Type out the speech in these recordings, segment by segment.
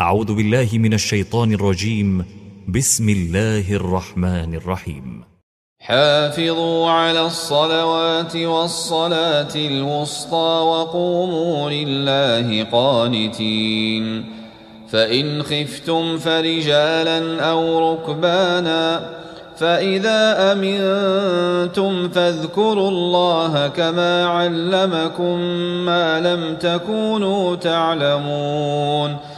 أعوذ بالله من الشيطان الرجيم. بسم الله الرحمن الرحيم. حافظوا على الصلوات والصلاة الوسطى وقوموا لله قانتين. فإن خفتم فرجالا أو ركبانا فإذا أمنتم فاذكروا الله كما علمكم ما لم تكونوا تعلمون.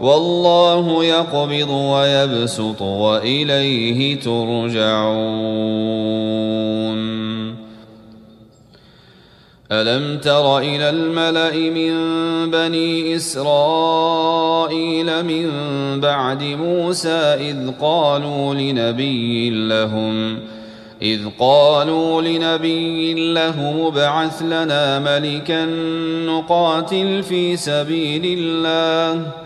والله يقبض ويبسط وإليه ترجعون. ألم تر إلى الملأ من بني إسرائيل من بعد موسى إذ قالوا لنبي لهم إذ قالوا لنبي له ابعث لنا ملكا نقاتل في سبيل الله.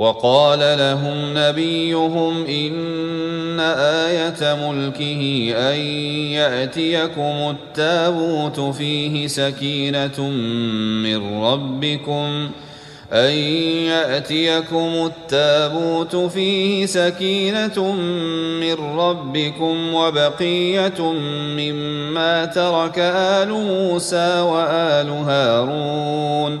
وقال لهم نبيهم إن آية ملكه أن يأتيكم التابوت فيه سكينة من ربكم أن يأتيكم التابوت فيه سكينة من ربكم وبقية مما ترك آل موسى وآل هارون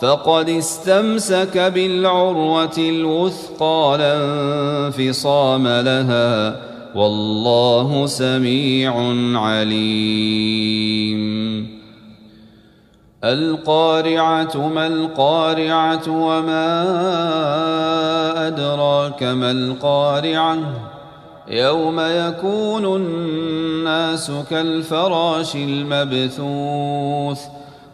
فقد استمسك بالعروة الوثقى لا انفصام لها والله سميع عليم. القارعة ما القارعة وما أدراك ما القارعة؟ يوم يكون الناس كالفراش المبثوث.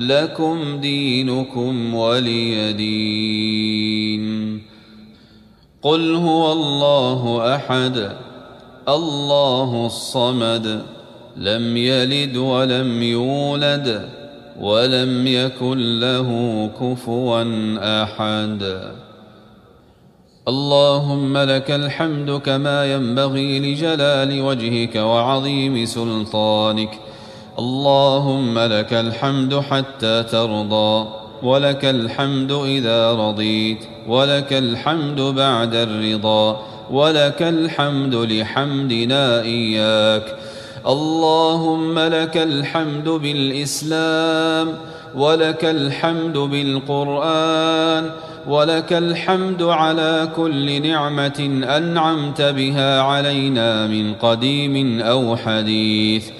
لكم دينكم ولي دين. قل هو الله أحد الله الصمد لم يلد ولم يولد ولم يكن له كفوا أحد. اللهم لك الحمد كما ينبغي لجلال وجهك وعظيم سلطانك. اللهم لك الحمد حتى ترضى ولك الحمد إذا رضيت ولك الحمد بعد الرضا ولك الحمد لحمدنا إياك. اللهم لك الحمد بالإسلام ولك الحمد بالقرآن ولك الحمد على كل نعمة أنعمت بها علينا من قديم أو حديث.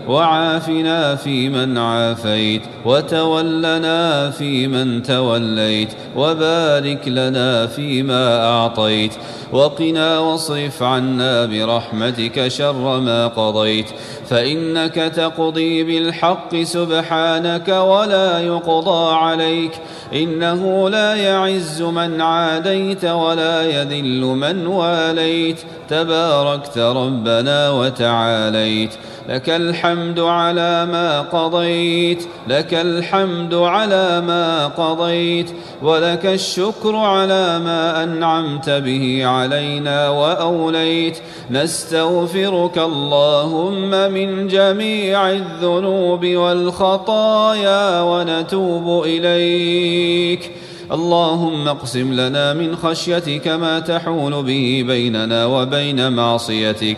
وعافنا فيمن عافيت وتولنا فيمن توليت وبارك لنا فيما أعطيت. وقنا واصرف عنا برحمتك شر ما قضيت. فإنك تقضي بالحق سبحانك ولا يقضى عليك. إنه لا يعز من عاديت ولا يذل من واليت. تباركت ربنا وتعاليت. لك الحمد على ما قضيت لك الحمد على ما قضيت ولك الشكر على ما أنعمت به علينا وأوليت. نستغفرك اللهم من جميع الذنوب والخطايا ونتوب إليك. اللهم اقسم لنا من خشيتك ما تحول به بيننا وبين معصيتك.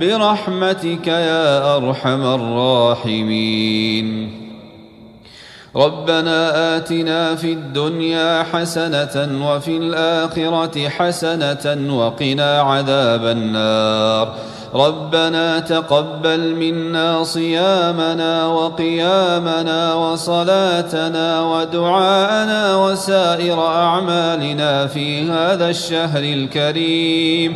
برحمتك يا أرحم الراحمين. ربنا آتنا في الدنيا حسنة وفي الآخرة حسنة وقنا عذاب النار. ربنا تقبل منا صيامنا وقيامنا وصلاتنا ودعاءنا وسائر أعمالنا في هذا الشهر الكريم.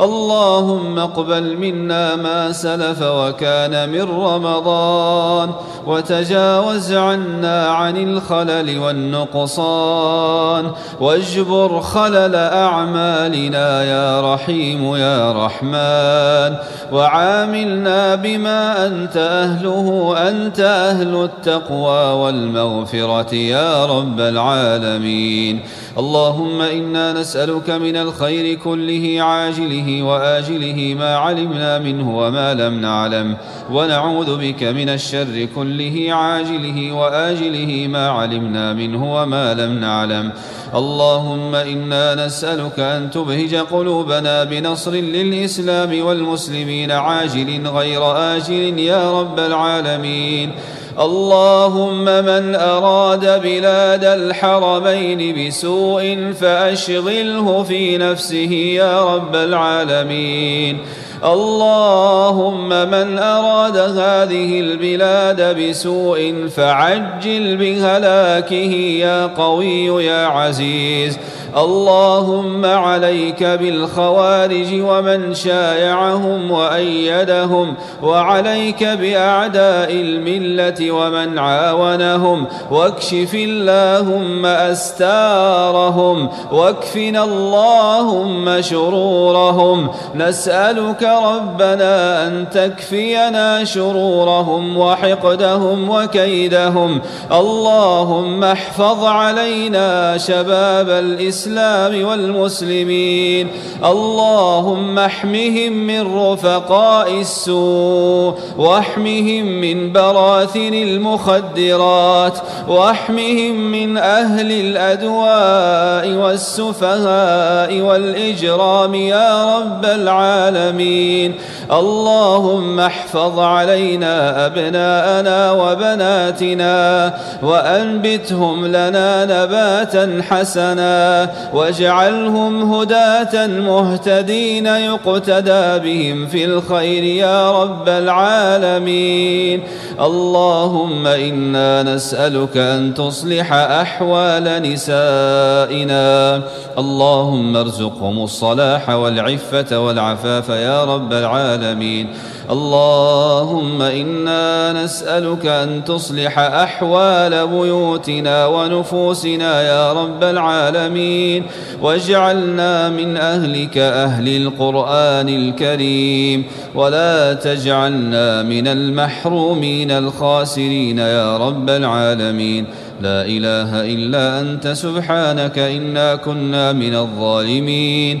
اللهم اقبل منا ما سلف وكان من رمضان وتجاوز عنا عن الخلل والنقصان واجبر خلل أعمالنا يا رحيم يا رحمن وعاملنا بما أنت أهله أنت أهل التقوى والمغفرة يا رب العالمين. اللهم إنا نسألك من الخير كله عاجله وآجله ما علمنا منه وما لم نعلم. ونعوذ بك من الشر كله عاجله وآجله ما علمنا منه وما لم نعلم. اللهم إنا نسألك أن تبهج قلوبنا بنصر للإسلام والمسلمين عاجل غير آجل يا رب العالمين. اللهم من أراد بلاد الحرمين بسوء فأشغله في نفسه يا رب العالمين. اللهم من أراد هذه البلاد بسوء فعجل بهلاكه يا قوي يا عزيز. اللهم عليك بالخوارج ومن شايعهم وأيدهم وعليك بأعداء الملة ومن عاونهم واكشف اللهم أستارهم واكفنا اللهم شرورهم. نسألك ربنا أن تكفينا شرورهم وحقدهم وكيدهم. اللهم احفظ علينا شباب الإسلام الإسلام والمسلمين. اللهم احمهم من رفقاء السوء واحمهم من براثن المخدرات واحمهم من أهل الأدواء والسفهاء والإجرام يا رب العالمين. اللهم احفظ علينا أبناءنا وبناتنا وأنبتهم لنا نباتا حسنا واجعلهم هداة مهتدين يقتدى بهم في الخير يا رب العالمين اللهم إنا نسألك أن تصلح أحوال نسائنا اللهم ارزقهم الصلاح والعفة والعفاف يا رب العالمين اللهم إنا نسألك أن تصلح أحوال بيوتنا ونفوسنا يا رب العالمين واجعلنا من أهلك أهل القرآن الكريم ولا تجعلنا من المحرومين الخاسرين يا رب العالمين. لا إله إلا أنت سبحانك إنا كنا من الظالمين.